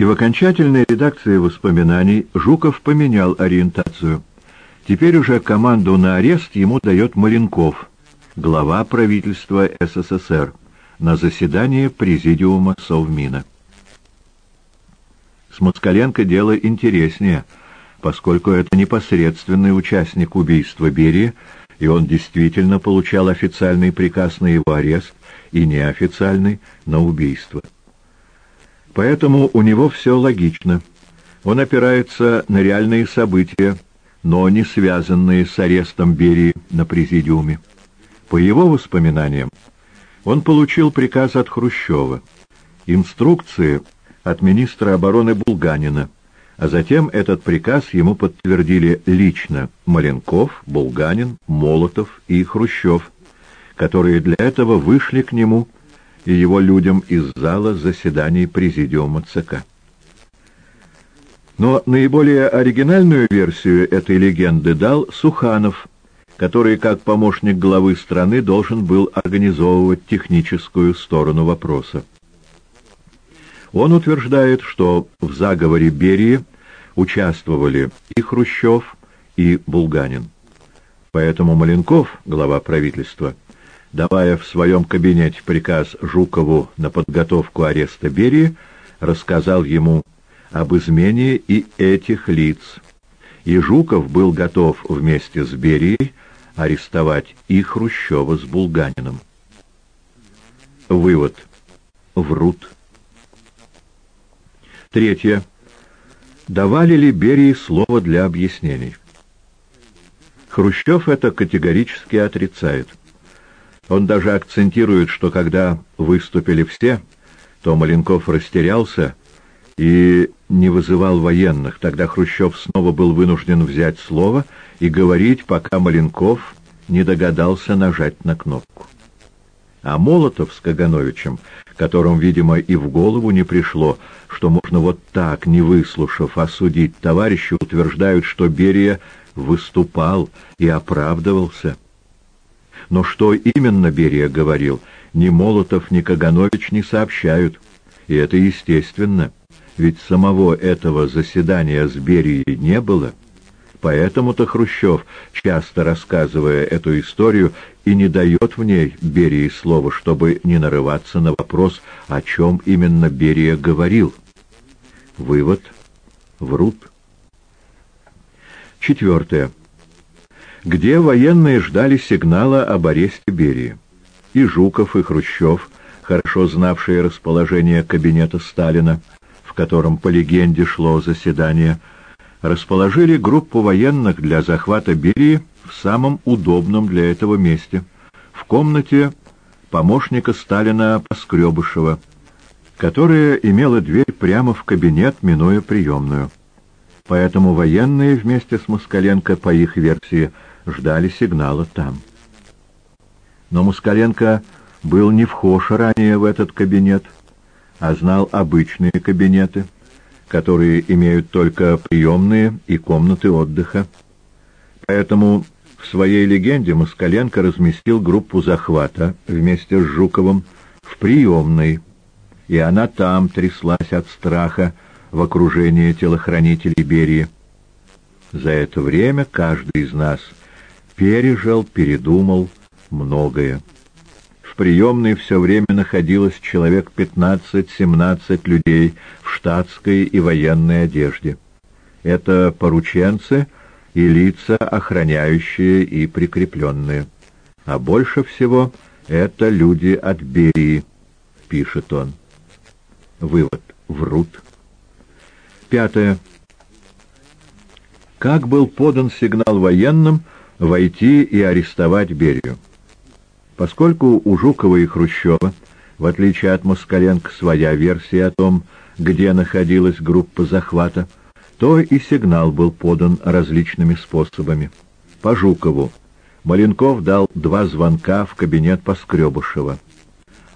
И в окончательной редакции воспоминаний Жуков поменял ориентацию. Теперь уже команду на арест ему дает Маленков, глава правительства СССР, на заседании Президиума Совмина. С Москаленко дело интереснее, поскольку это непосредственный участник убийства Берии, и он действительно получал официальный приказ на его арест и неофициальный на убийство. Поэтому у него все логично. Он опирается на реальные события, но не связанные с арестом Берии на президиуме. По его воспоминаниям, он получил приказ от Хрущева, инструкции от министра обороны Булганина, а затем этот приказ ему подтвердили лично Маленков, Булганин, Молотов и Хрущев, которые для этого вышли к нему и его людям из зала заседаний Президиума ЦК. Но наиболее оригинальную версию этой легенды дал Суханов, который как помощник главы страны должен был организовывать техническую сторону вопроса. Он утверждает, что в заговоре Берии участвовали и Хрущев, и Булганин. Поэтому Маленков, глава правительства, давая в своем кабинете приказ Жукову на подготовку ареста Берии, рассказал ему об измене и этих лиц. И Жуков был готов вместе с Берией арестовать и Хрущева с Булганином. Вывод. Врут. Третье. Давали ли Берии слово для объяснений? Хрущев это категорически отрицает. Он даже акцентирует, что когда выступили все, то Маленков растерялся и не вызывал военных. Тогда Хрущев снова был вынужден взять слово и говорить, пока Маленков не догадался нажать на кнопку. А Молотов с Кагановичем, которым, видимо, и в голову не пришло, что можно вот так, не выслушав, осудить товарища, утверждают, что Берия выступал и оправдывался. Но что именно Берия говорил, ни Молотов, ни Каганович не сообщают. И это естественно, ведь самого этого заседания с Берией не было. Поэтому-то Хрущев, часто рассказывая эту историю, и не дает в ней Берии слова, чтобы не нарываться на вопрос, о чем именно Берия говорил. Вывод. Врут. Четвертое. Где военные ждали сигнала об аресте Берии? И Жуков, и Хрущев, хорошо знавшие расположение кабинета Сталина, в котором, по легенде, шло заседание, расположили группу военных для захвата Берии в самом удобном для этого месте, в комнате помощника Сталина Поскребышева, которая имела дверь прямо в кабинет, минуя приемную. Поэтому военные вместе с Москаленко, по их версии, ждали сигнала там. Но Москаленко был не вхож ранее в этот кабинет, а знал обычные кабинеты — которые имеют только приемные и комнаты отдыха. Поэтому в своей легенде Москаленко разместил группу захвата вместе с Жуковым в приемной, и она там тряслась от страха в окружении телохранителей Берии. За это время каждый из нас пережил, передумал многое приемной все время находилось человек 15-17 людей в штатской и военной одежде. Это порученцы и лица, охраняющие и прикрепленные. А больше всего это люди от Берии, пишет он. Вывод. Врут. Пятое. Как был подан сигнал военным войти и арестовать Берию? Поскольку у Жукова и Хрущева, в отличие от Москаленко, своя версия о том, где находилась группа захвата, то и сигнал был подан различными способами. По Жукову Маленков дал два звонка в кабинет Поскребышева,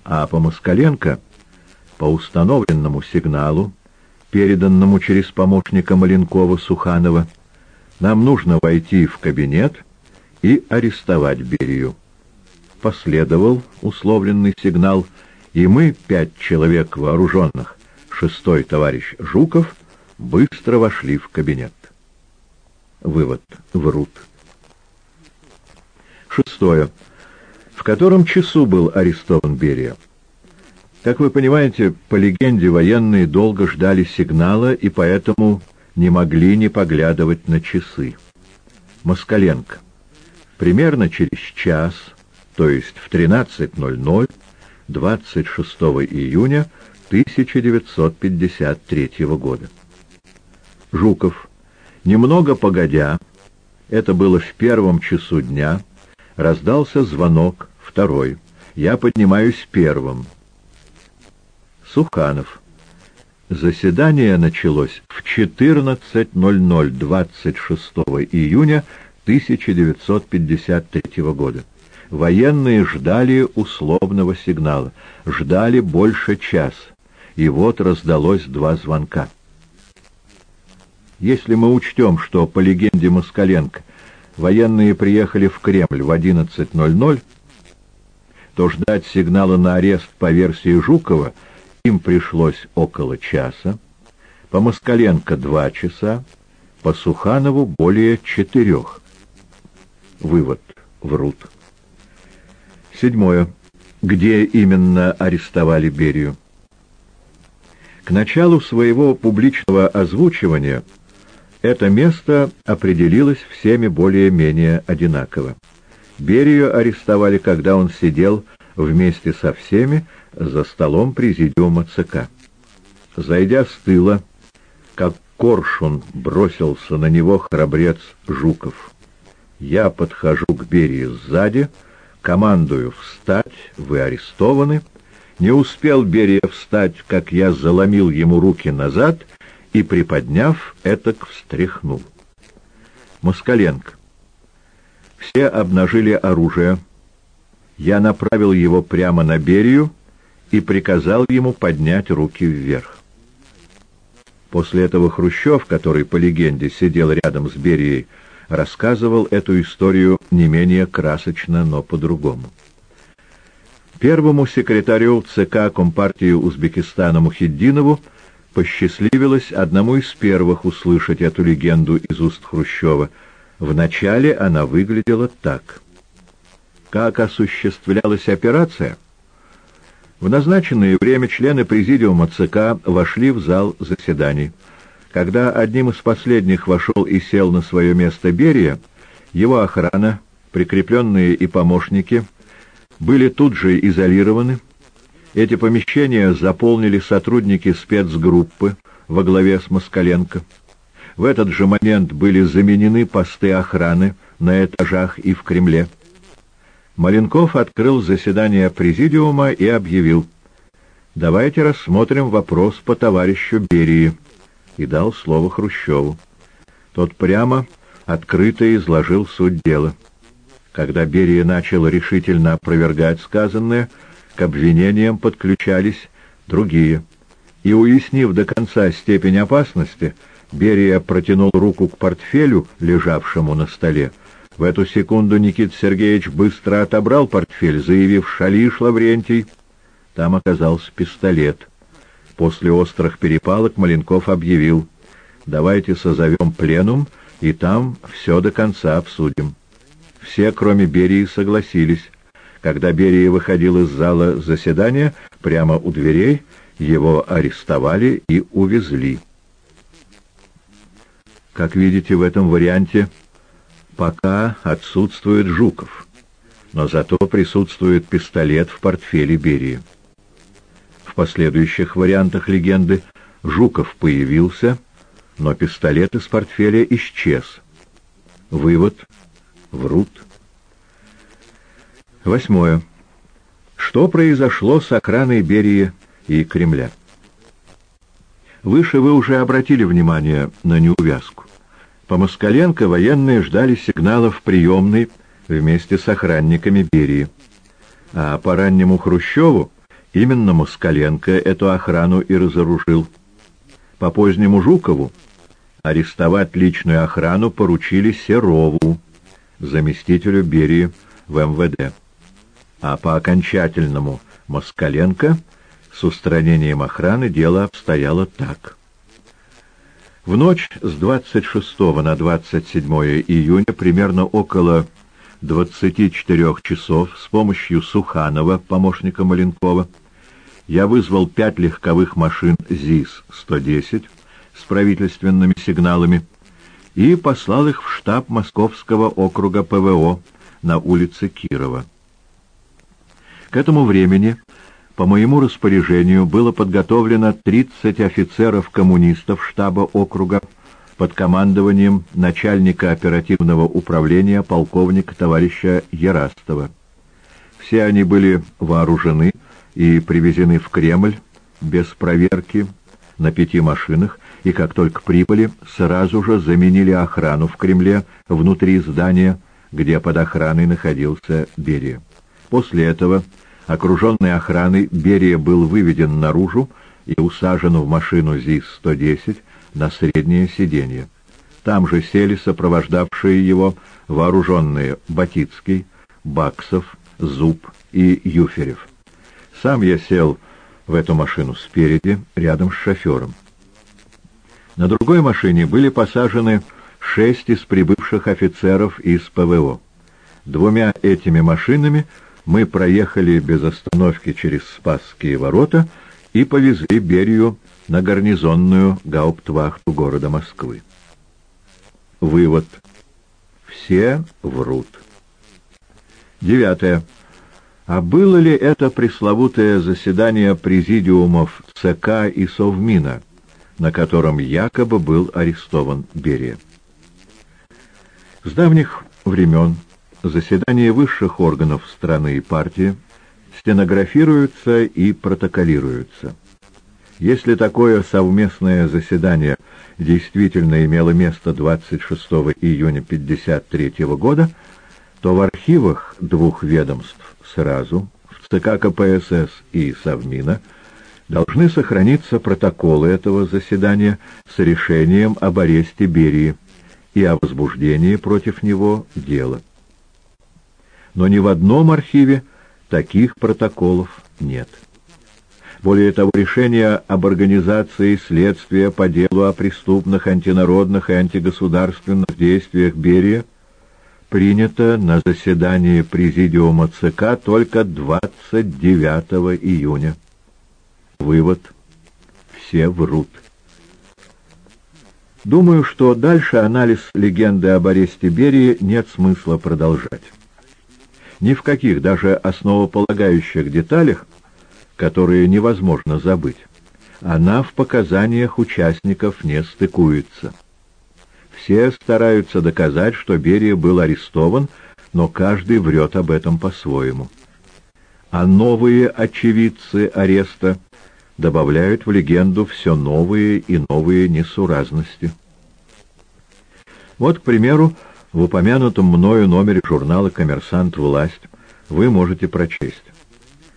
а по Москаленко по установленному сигналу, переданному через помощника Маленкова Суханова, нам нужно войти в кабинет и арестовать Берию последовал условленный сигнал, и мы, пять человек вооруженных, шестой товарищ Жуков быстро вошли в кабинет. Вывод. Врут. Шестое. В котором часу был арестован Берия? Как вы понимаете, по легенде военные долго ждали сигнала и поэтому не могли не поглядывать на часы. Москаленко. Примерно через час, то есть в 13.00, 26 июня 1953 года. Жуков. Немного погодя, это было в первом часу дня, раздался звонок, второй. Я поднимаюсь первым. Суханов. Заседание началось в 14.00 26 июня 1953 года. Военные ждали условного сигнала, ждали больше час, и вот раздалось два звонка. Если мы учтем, что, по легенде Москаленко, военные приехали в Кремль в 11.00, то ждать сигнала на арест по версии Жукова – им пришлось около часа, по Москаленко два часа, по Суханову более четырех. Вывод. Врут. Седьмое. Где именно арестовали Берию? К началу своего публичного озвучивания это место определилось всеми более-менее одинаково. Берию арестовали, когда он сидел вместе со всеми за столом президиума ЦК. Зайдя с тыла, как коршун бросился на него храбрец Жуков. Я подхожу к Берии сзади, командую «Встать! Вы арестованы!» Не успел Берия встать, как я заломил ему руки назад и, приподняв, этак встряхнул. Москаленко. Все обнажили оружие. Я направил его прямо на Берию, и приказал ему поднять руки вверх. После этого Хрущев, который, по легенде, сидел рядом с Берией, рассказывал эту историю не менее красочно, но по-другому. Первому секретарю ЦК Компартии Узбекистана Мухиддинову посчастливилось одному из первых услышать эту легенду из уст Хрущева. Вначале она выглядела так. Как осуществлялась операция? В назначенное время члены президиума ЦК вошли в зал заседаний. Когда одним из последних вошел и сел на свое место Берия, его охрана, прикрепленные и помощники, были тут же изолированы. Эти помещения заполнили сотрудники спецгруппы во главе с Москаленко. В этот же момент были заменены посты охраны на этажах и в Кремле. Маленков открыл заседание президиума и объявил «Давайте рассмотрим вопрос по товарищу Берии» и дал слово Хрущеву. Тот прямо, открыто изложил суть дела. Когда Берия начал решительно опровергать сказанное, к обвинениям подключались другие. И, уяснив до конца степень опасности, Берия протянул руку к портфелю, лежавшему на столе, в эту секунду Никит Сергеевич быстро отобрал портфель, заявив «Шалиш, Лаврентий». Там оказался пистолет. После острых перепалок Маленков объявил «Давайте созовем пленум, и там все до конца обсудим». Все, кроме Берии, согласились. Когда Берия выходил из зала заседания, прямо у дверей, его арестовали и увезли. Как видите, в этом варианте Пока отсутствует Жуков, но зато присутствует пистолет в портфеле Берии. В последующих вариантах легенды Жуков появился, но пистолет из портфеля исчез. Вывод. Врут. Восьмое. Что произошло с охраной Берии и Кремля? Выше вы уже обратили внимание на неувязку. По Москаленко военные ждали сигналов приемной вместе с охранниками Берии. А по раннему Хрущеву именно Москаленко эту охрану и разоружил. По позднему Жукову арестовать личную охрану поручили Серову, заместителю Берии в МВД. А по окончательному Москаленко С устранением охраны дело обстояло так. В ночь с 26 на 27 июня примерно около 24 часов с помощью Суханова, помощника Маленкова, я вызвал пять легковых машин ЗИС-110 с правительственными сигналами и послал их в штаб Московского округа ПВО на улице Кирова. К этому времени по моему распоряжению было подготовлено 30 офицеров-коммунистов штаба округа под командованием начальника оперативного управления полковника товарища Ярастова. Все они были вооружены и привезены в Кремль без проверки на пяти машинах, и как только прибыли, сразу же заменили охрану в Кремле внутри здания, где под охраной находился Берия. После этого, окруженный охраной, Берия был выведен наружу и усажен в машину ЗИС-110 на среднее сиденье. Там же сели сопровождавшие его вооруженные Батицкий, Баксов, Зуб и Юферев. Сам я сел в эту машину спереди, рядом с шофером. На другой машине были посажены шесть из прибывших офицеров из ПВО. Двумя этими машинами мы проехали без остановки через Спасские ворота и повезли Берию на гарнизонную гауптвахту города Москвы. Вывод. Все врут. Девятое. А было ли это пресловутое заседание президиумов ЦК и Совмина, на котором якобы был арестован Берия? С давних времен заседания высших органов страны и партии стенографируются и протоколируются. Если такое совместное заседание действительно имело место 26 июня 1953 года, то в архивах двух ведомств сразу, в ЦК КПСС и Совмина, должны сохраниться протоколы этого заседания с решением об аресте Берии и о возбуждении против него дела. Но ни в одном архиве таких протоколов нет. Более того, решение об организации следствия по делу о преступных, антинародных и антигосударственных действиях Берия принято на заседании Президиума ЦК только 29 июня. Вывод. Все врут. Думаю, что дальше анализ легенды об аресте Берии нет смысла продолжать. Ни в каких, даже основополагающих деталях которые невозможно забыть. Она в показаниях участников не стыкуется. Все стараются доказать, что Берия был арестован, но каждый врет об этом по-своему. А новые очевидцы ареста добавляют в легенду все новые и новые несуразности. Вот, к примеру, в упомянутом мною номере журнала «Коммерсант. Власть» вы можете прочесть.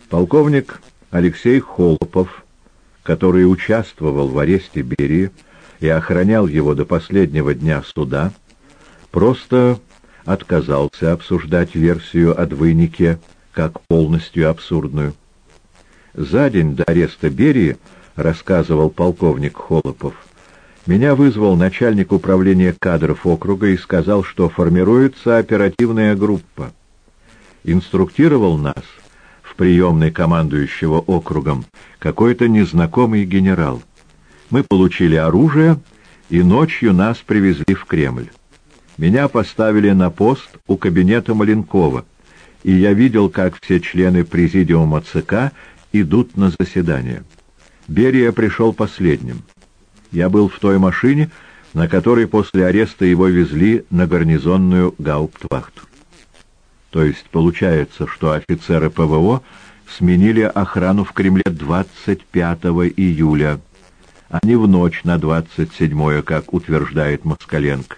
Полковник Алексей Холопов, который участвовал в аресте Берии и охранял его до последнего дня суда, просто отказался обсуждать версию о двойнике как полностью абсурдную. За день до ареста Берии, рассказывал полковник Холопов, меня вызвал начальник управления кадров округа и сказал, что формируется оперативная группа. Инструктировал нас — приемной командующего округом какой-то незнакомый генерал. Мы получили оружие, и ночью нас привезли в Кремль. Меня поставили на пост у кабинета Маленкова, и я видел, как все члены президиума ЦК идут на заседание. Берия пришел последним. Я был в той машине, на которой после ареста его везли на гарнизонную гауптвахту. То есть получается, что офицеры ПВО сменили охрану в Кремле 25 июля, а не в ночь на 27 как утверждает Москаленко.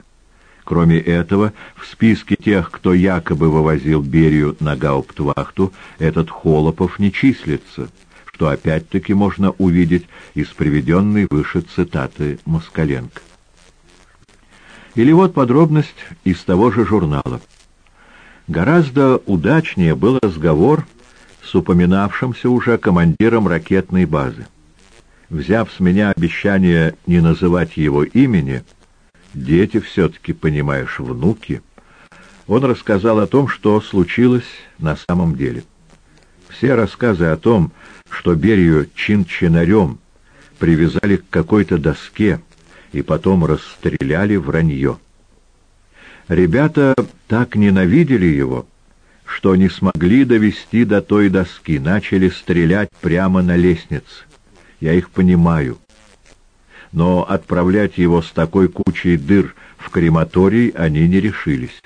Кроме этого, в списке тех, кто якобы вывозил Берию на гауптвахту, этот Холопов не числится, что опять-таки можно увидеть из приведенной выше цитаты Москаленко. Или вот подробность из того же журнала. Гораздо удачнее был разговор с упоминавшимся уже командиром ракетной базы. Взяв с меня обещание не называть его имени, дети все-таки, понимаешь, внуки, он рассказал о том, что случилось на самом деле. Все рассказы о том, что Берию чин-чинарем привязали к какой-то доске и потом расстреляли вранье. Ребята так ненавидели его, что не смогли довести до той доски, начали стрелять прямо на лестнице. Я их понимаю. Но отправлять его с такой кучей дыр в крематорий они не решились.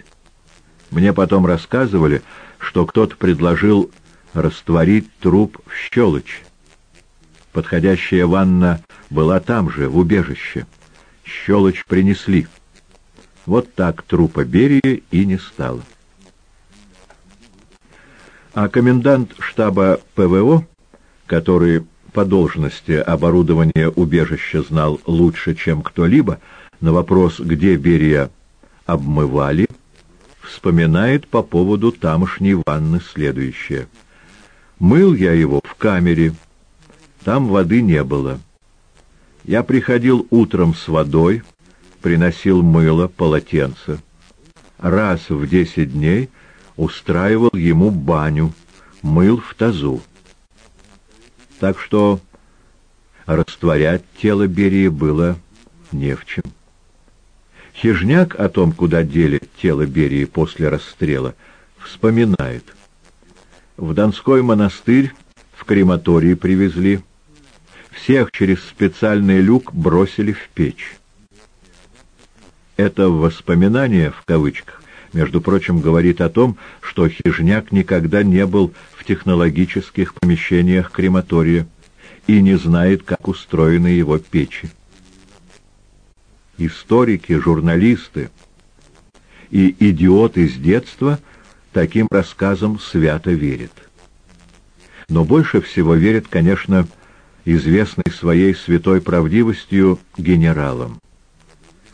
Мне потом рассказывали, что кто-то предложил растворить труп в щелочь. Подходящая ванна была там же, в убежище. Щелочь принесли. Вот так трупа Берии и не стало. А комендант штаба ПВО, который по должности оборудование убежища знал лучше, чем кто-либо, на вопрос, где Берия обмывали, вспоминает по поводу тамошней ванны следующее. «Мыл я его в камере, там воды не было. Я приходил утром с водой, приносил мыло, полотенце. Раз в десять дней устраивал ему баню, мыл в тазу. Так что растворять тело Берии было не в чем. Хижняк о том, куда дели тело Берии после расстрела, вспоминает. В Донской монастырь в крематории привезли. Всех через специальный люк бросили в печь. Это воспоминание, в кавычках, между прочим, говорит о том, что Хижняк никогда не был в технологических помещениях крематория и не знает, как устроены его печи. Историки, журналисты и идиоты с детства таким рассказам свято верят. Но больше всего верят, конечно, известный своей святой правдивостью генералам.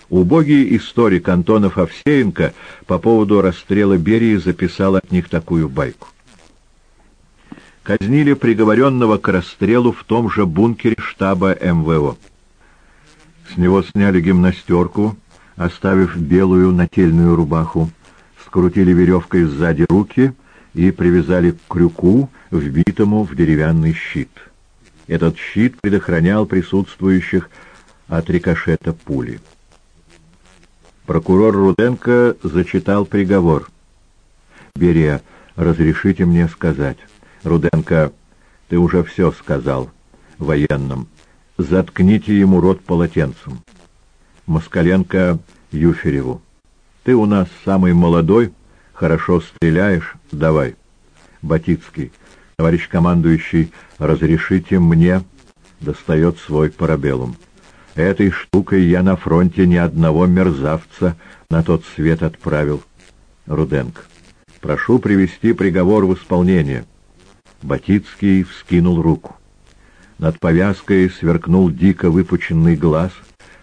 Убогий историк Антонов Овсеенко по поводу расстрела Берии записал от них такую байку. Казнили приговоренного к расстрелу в том же бункере штаба МВО. С него сняли гимнастерку, оставив белую нательную рубаху, скрутили веревкой сзади руки и привязали к крюку, вбитому в деревянный щит. Этот щит предохранял присутствующих от рикошета пули. Прокурор Руденко зачитал приговор. «Берия, разрешите мне сказать». «Руденко, ты уже все сказал. Военным. Заткните ему рот полотенцем». Москаленко Юфереву. «Ты у нас самый молодой, хорошо стреляешь, давай». Батицкий. «Товарищ командующий, разрешите мне...» Достает свой парабеллум. Этой штукой я на фронте ни одного мерзавца на тот свет отправил. Руденко. Прошу привести приговор в исполнение. Батицкий вскинул руку. Над повязкой сверкнул дико выпученный глаз,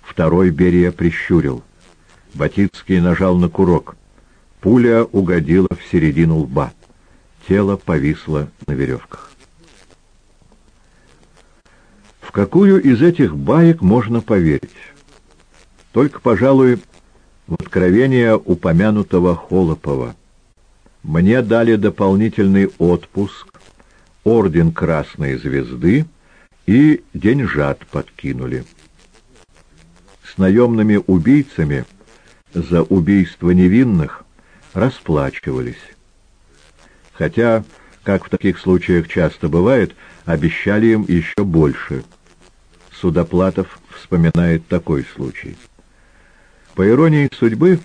второй Берия прищурил. Батицкий нажал на курок. Пуля угодила в середину лба. Тело повисло на веревках какую из этих баек можно поверить? Только, пожалуй, в откровение упомянутого Холопова. Мне дали дополнительный отпуск, орден Красной Звезды и деньжат подкинули. С наемными убийцами за убийство невинных расплачивались. Хотя, как в таких случаях часто бывает, обещали им еще больше – Судоплатов вспоминает такой случай. По иронии судьбы,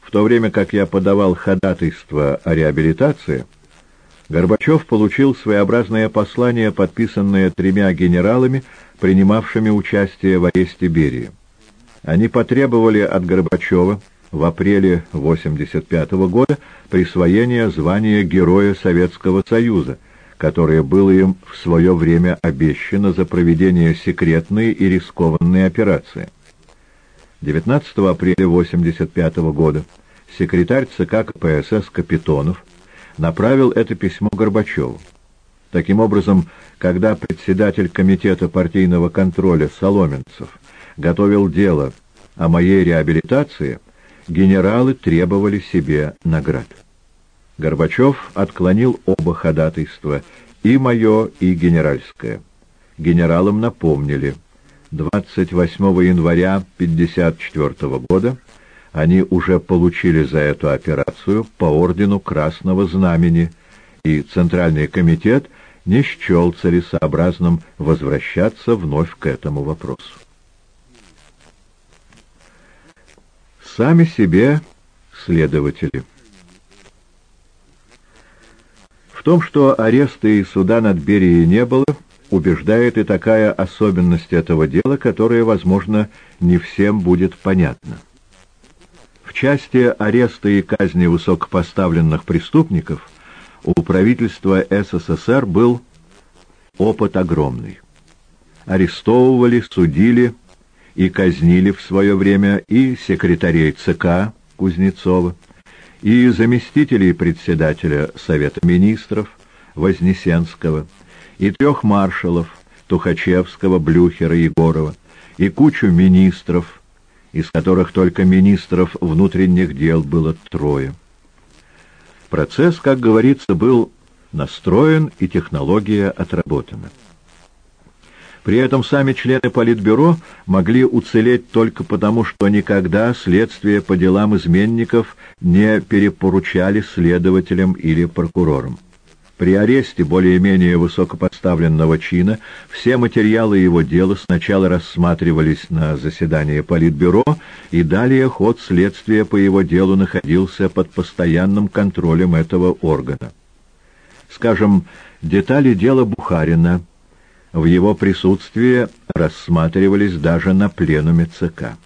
в то время как я подавал ходатайство о реабилитации, Горбачев получил своеобразное послание, подписанное тремя генералами, принимавшими участие в аресте Берии. Они потребовали от Горбачева в апреле 1985 года присвоения звания Героя Советского Союза – которое было им в свое время обещано за проведение секретной и рискованной операции. 19 апреля 1985 года секретарь ЦК КПСС Капитонов направил это письмо Горбачеву. Таким образом, когда председатель комитета партийного контроля Соломенцев готовил дело о моей реабилитации, генералы требовали себе наград. Горбачев отклонил оба ходатайства, и мое, и генеральское. Генералам напомнили. 28 января 1954 года они уже получили за эту операцию по ордену Красного Знамени, и Центральный комитет – не счел целесообразным возвращаться вновь к этому вопросу. Сами себе следователи. В том, что ареста и суда над Берией не было, убеждает и такая особенность этого дела, которая, возможно, не всем будет понятна. В части ареста и казни высокопоставленных преступников – у правительства СССР был опыт огромный. Арестовывали, судили и казнили в свое время и секретарей ЦК Кузнецова, и заместителей председателя Совета Министров Вознесенского, и трех маршалов Тухачевского, Блюхера, Егорова, и кучу министров, из которых только министров внутренних дел было трое. Процесс, как говорится, был настроен и технология отработана. При этом сами члены Политбюро могли уцелеть только потому, что никогда следствие по делам изменников не перепоручали следователям или прокурорам. При аресте более-менее высокопоставленного чина все материалы его дела сначала рассматривались на заседании Политбюро, и далее ход следствия по его делу находился под постоянным контролем этого органа. Скажем, детали дела Бухарина в его присутствии рассматривались даже на пленуме ЦК.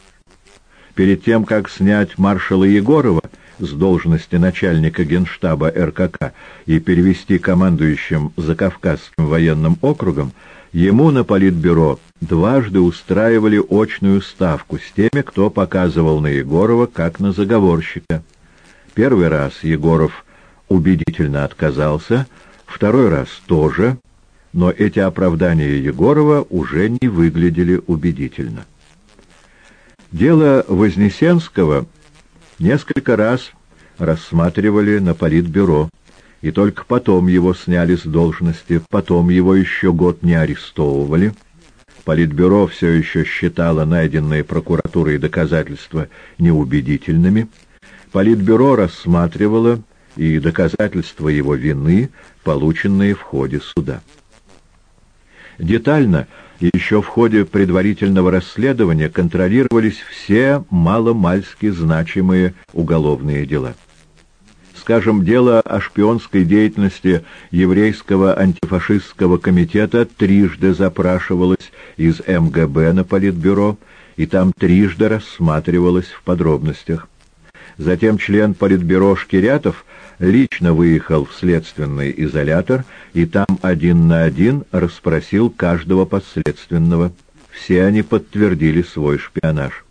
Перед тем, как снять маршала Егорова, с должности начальника генштаба РКК и перевести командующим Закавказским военным округом, ему на политбюро дважды устраивали очную ставку с теми, кто показывал на Егорова как на заговорщика. Первый раз Егоров убедительно отказался, второй раз тоже, но эти оправдания Егорова уже не выглядели убедительно. Дело Вознесенского несколько раз рассматривали на политбюро, и только потом его сняли с должности, потом его еще год не арестовывали. Политбюро все еще считало найденные прокуратурой доказательства неубедительными. Политбюро рассматривало и доказательства его вины, полученные в ходе суда. Детально еще в ходе предварительного расследования контролировались все маломальски значимые уголовные дела. Скажем, дело о шпионской деятельности еврейского антифашистского комитета трижды запрашивалось из МГБ на Политбюро, и там трижды рассматривалось в подробностях. Затем член Политбюро Шкирятов лично выехал в следственный изолятор и там один на один расспросил каждого подследственного. Все они подтвердили свой шпионаж.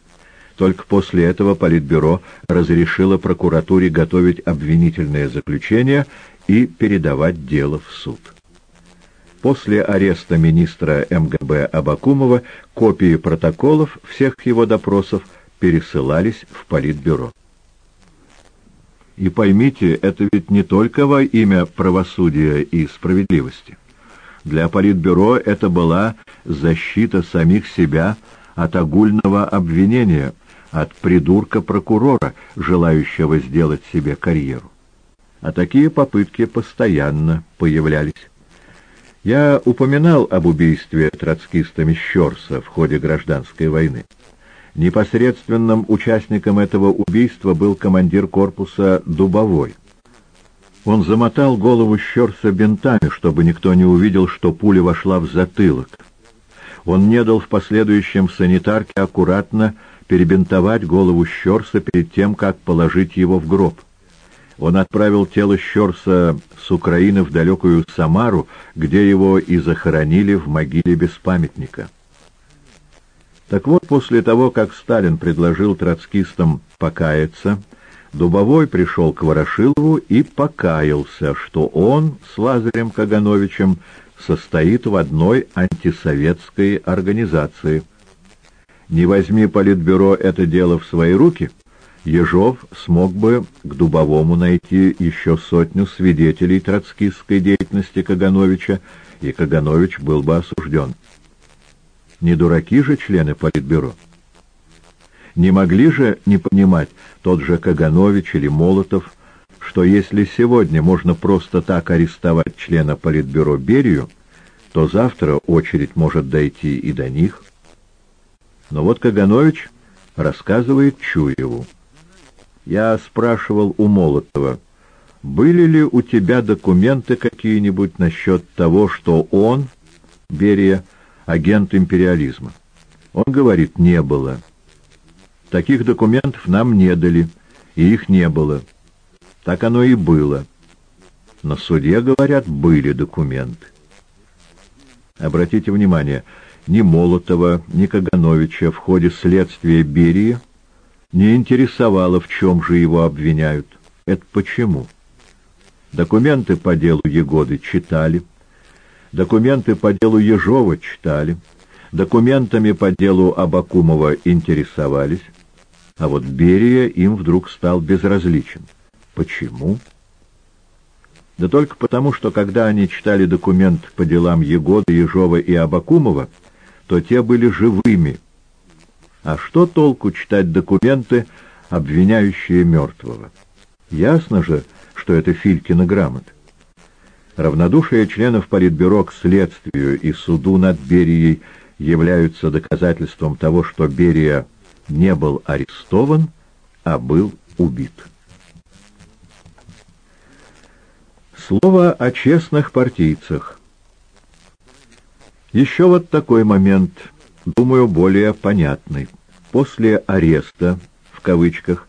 Только после этого Политбюро разрешило прокуратуре готовить обвинительное заключение и передавать дело в суд. После ареста министра МГБ Абакумова копии протоколов всех его допросов пересылались в Политбюро. И поймите, это ведь не только во имя правосудия и справедливости. Для Политбюро это была защита самих себя от огульного обвинения, от придурка-прокурора, желающего сделать себе карьеру. А такие попытки постоянно появлялись. Я упоминал об убийстве троцкистами Щерса в ходе гражданской войны. Непосредственным участником этого убийства был командир корпуса Дубовой. Он замотал голову Щерса бинтами, чтобы никто не увидел, что пуля вошла в затылок. Он не дал в последующем санитарке аккуратно перебинтовать голову Щерса перед тем, как положить его в гроб. Он отправил тело Щерса с Украины в далекую Самару, где его и захоронили в могиле без памятника. Так вот, после того, как Сталин предложил троцкистам покаяться, Дубовой пришел к Ворошилову и покаялся, что он с Лазарем Кагановичем состоит в одной антисоветской организации. Не возьми Политбюро это дело в свои руки, Ежов смог бы к Дубовому найти еще сотню свидетелей троцкистской деятельности Кагановича, и Каганович был бы осужден. Не дураки же члены Политбюро. Не могли же не понимать тот же Каганович или Молотов, что если сегодня можно просто так арестовать члена Политбюро Берию, то завтра очередь может дойти и до них. Но вот Каганович рассказывает Чуеву. Я спрашивал у Молотова, были ли у тебя документы какие-нибудь насчет того, что он, Берия, агент империализма? Он говорит, не было. Таких документов нам не дали, и их не было. Так оно и было. На суде, говорят, были документы. Обратите внимание, ни Молотова, ни Кагановича в ходе следствия Берии не интересовало, в чем же его обвиняют. Это почему? Документы по делу Егоды читали, документы по делу Ежова читали, документами по делу Абакумова интересовались, а вот Берия им вдруг стал безразличен. Почему? Да только потому, что когда они читали документ по делам Егода, Ежова и Абакумова, то те были живыми. А что толку читать документы, обвиняющие мертвого? Ясно же, что это Филькина грамота. Равнодушие членов Политбюро к следствию и суду над Берией являются доказательством того, что Берия не был арестован, а был убит. Слово о честных партийцах. Еще вот такой момент, думаю, более понятный. После «ареста», в кавычках,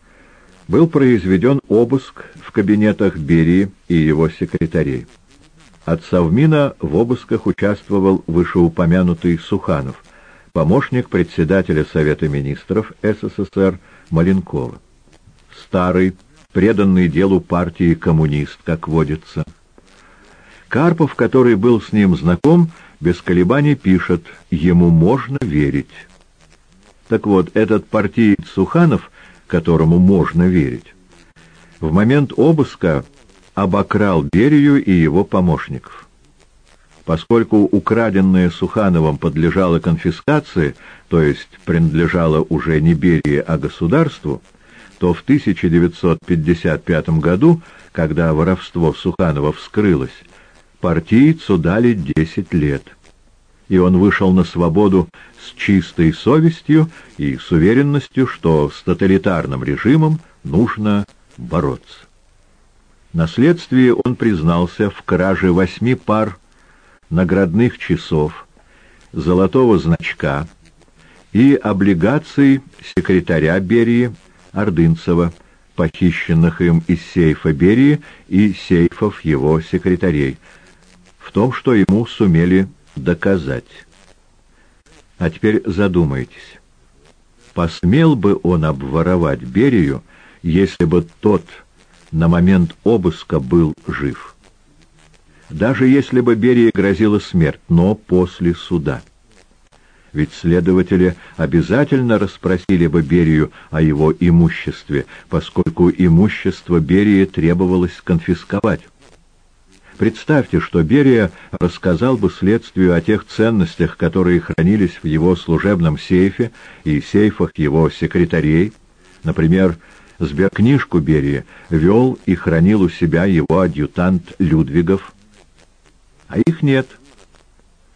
был произведен обыск в кабинетах Берии и его секретарей. От Совмина в обысках участвовал вышеупомянутый Суханов, помощник председателя Совета министров СССР Маленкова. Старый, преданный делу партии коммунист, как водится. Карпов, который был с ним знаком, без колебаний пишет «Ему можно верить». Так вот, этот партиец Суханов, которому можно верить, в момент обыска обокрал Берию и его помощников. Поскольку украденное Сухановым подлежало конфискации, то есть принадлежало уже не Берии, а государству, то в 1955 году, когда воровство Суханова вскрылось, партийцу дали 10 лет. И он вышел на свободу с чистой совестью и с уверенностью, что с тоталитарным режимом нужно бороться. На следствии он признался в краже восьми пар наградных часов, золотого значка и облигаций секретаря Берии Ордынцева, похищенных им из сейфа Берии и сейфов его секретарей, в том, что ему сумели доказать. А теперь задумайтесь, посмел бы он обворовать Берию, если бы тот на момент обыска был жив? даже если бы Берии грозила смерть, но после суда. Ведь следователи обязательно расспросили бы Берию о его имуществе, поскольку имущество Берии требовалось конфисковать. Представьте, что Берия рассказал бы следствию о тех ценностях, которые хранились в его служебном сейфе и сейфах его секретарей. Например, сберкнижку Берия вел и хранил у себя его адъютант Людвигов, а их нет.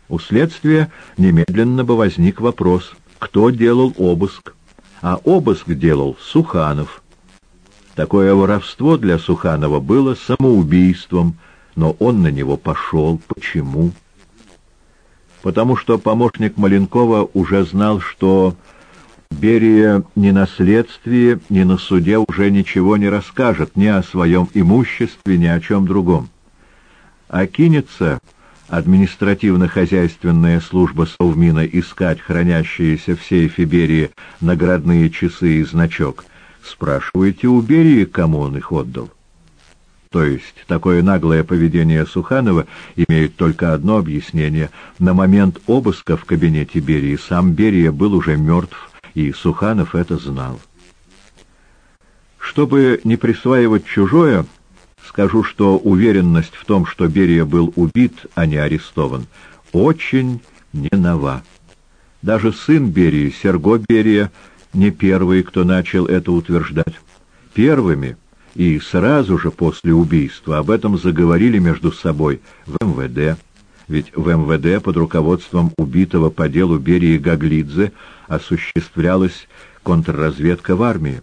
У следствия немедленно бы возник вопрос, кто делал обыск. А обыск делал Суханов. Такое воровство для Суханова было самоубийством, но он на него пошел. Почему? Потому что помощник Маленкова уже знал, что Берия ни на следствии, ни на суде уже ничего не расскажет ни о своем имуществе, ни о чем другом а кинется административно-хозяйственная служба Совмина искать хранящиеся в сейфе Берии наградные часы и значок, Спрашиваете у Берии, кому он их отдал. То есть такое наглое поведение Суханова имеет только одно объяснение. На момент обыска в кабинете Берии сам Берия был уже мертв, и Суханов это знал. Чтобы не присваивать чужое, скажу, что уверенность в том, что Берия был убит, а не арестован, очень не нова. Даже сын Берии, Серго Берия, не первый, кто начал это утверждать. Первыми и сразу же после убийства об этом заговорили между собой в МВД, ведь в МВД под руководством убитого по делу Берии Гаглидзе осуществлялась контрразведка в армии.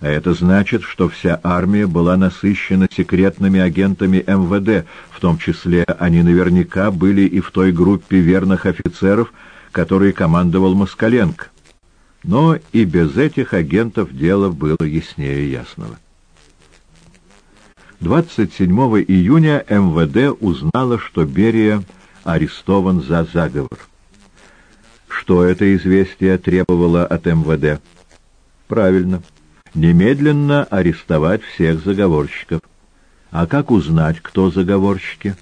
А это значит, что вся армия была насыщена секретными агентами МВД, в том числе они наверняка были и в той группе верных офицеров, которой командовал Москаленко. Но и без этих агентов дело было яснее ясного. 27 июня МВД узнало, что Берия арестован за заговор. Что это известие требовало от МВД? Правильно немедленно арестовать всех заговорщиков. А как узнать, кто заговорщики?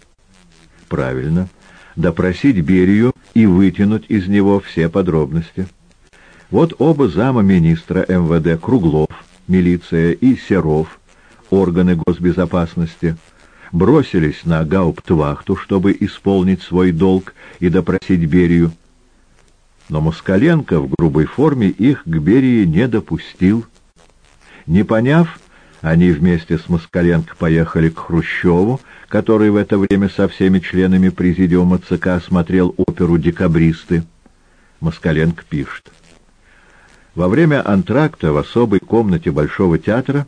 Правильно, допросить Берию и вытянуть из него все подробности. Вот оба зама министра МВД Круглов, милиция, и Серов, органы госбезопасности, бросились на гауптвахту, чтобы исполнить свой долг и допросить Берию. Но Москаленко в грубой форме их к Берии не допустил, не поняв, они вместе с Москаленко поехали к Хрущеву, который в это время со всеми членами президиума ЦК смотрел оперу «Декабристы». Москаленко пишет. Во время антракта в особой комнате Большого театра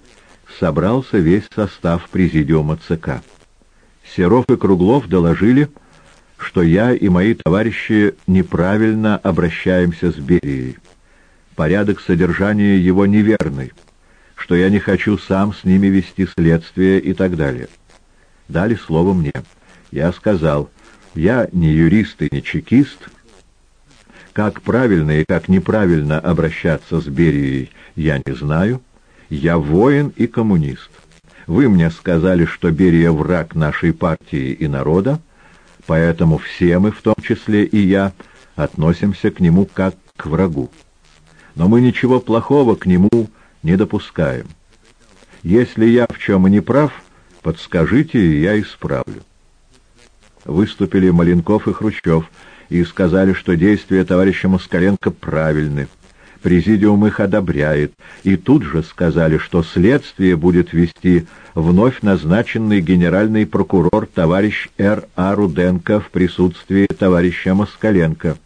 собрался весь состав президиума ЦК. Серов и Круглов доложили, что я и мои товарищи неправильно обращаемся с Берией. Порядок содержания его неверный что я не хочу сам с ними вести следствие и так далее. Дали слово мне. Я сказал, я не юрист и не чекист. Как правильно и как неправильно обращаться с Берией, я не знаю. Я воин и коммунист. Вы мне сказали, что Берия враг нашей партии и народа, поэтому все мы, в том числе и я, относимся к нему как к врагу. Но мы ничего плохого к нему не допускаем. Если я в чем и не прав, подскажите, и я исправлю. Выступили Маленков и Хрущев и сказали, что действия товарища Москаленко правильны. Президиум их одобряет, и тут же сказали, что следствие будет вести вновь назначенный генеральный прокурор товарищ Р. А. Руденко в присутствии товарища Москаленко.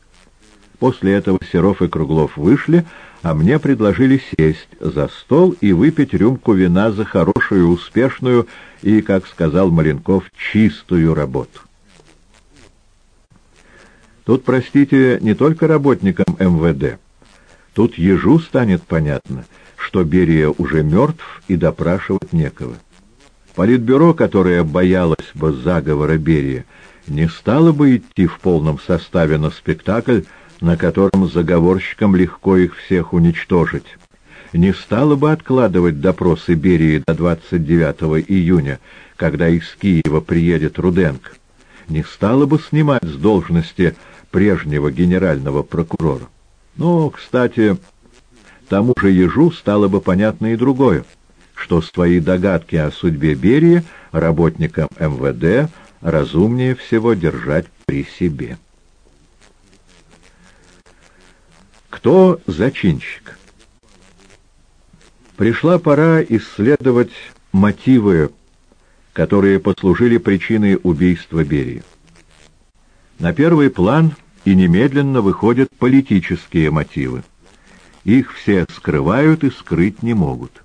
После этого Серов и Круглов вышли, а мне предложили сесть за стол и выпить рюмку вина за хорошую, успешную и, как сказал Маленков, чистую работу. Тут, простите, не только работникам МВД. Тут ежу станет понятно, что Берия уже мертв и допрашивать некого. Политбюро, которое боялось бы заговора Берия, не стало бы идти в полном составе на спектакль, на котором заговорщикам легко их всех уничтожить. Не стало бы откладывать допросы Берии до 29 июня, когда из Киева приедет Руденко. Не стало бы снимать с должности прежнего генерального прокурора. Ну, кстати, тому же ежу стало бы понятно и другое, что свои догадки о судьбе Берии работникам МВД разумнее всего держать при себе. Кто зачинщик? Пришла пора исследовать мотивы, которые послужили причиной убийства Берии. На первый план и немедленно выходят политические мотивы. Их все скрывают и скрыть не могут.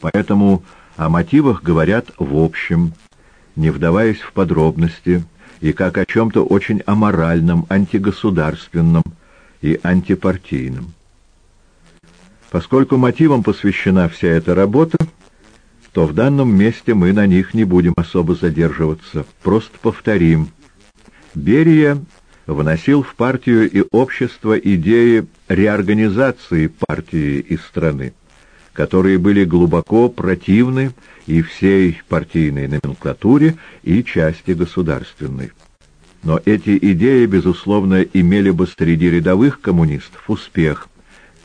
Поэтому о мотивах говорят в общем, не вдаваясь в подробности, и как о чем-то очень аморальном, антигосударственном, и антипартийным. Поскольку мотивам посвящена вся эта работа, то в данном месте мы на них не будем особо задерживаться. Просто повторим. Берия вносил в партию и общество идеи реорганизации партии и страны, которые были глубоко противны и всей партийной номенклатуре, и части государственной. Но эти идеи, безусловно, имели бы среди рядовых коммунистов успех,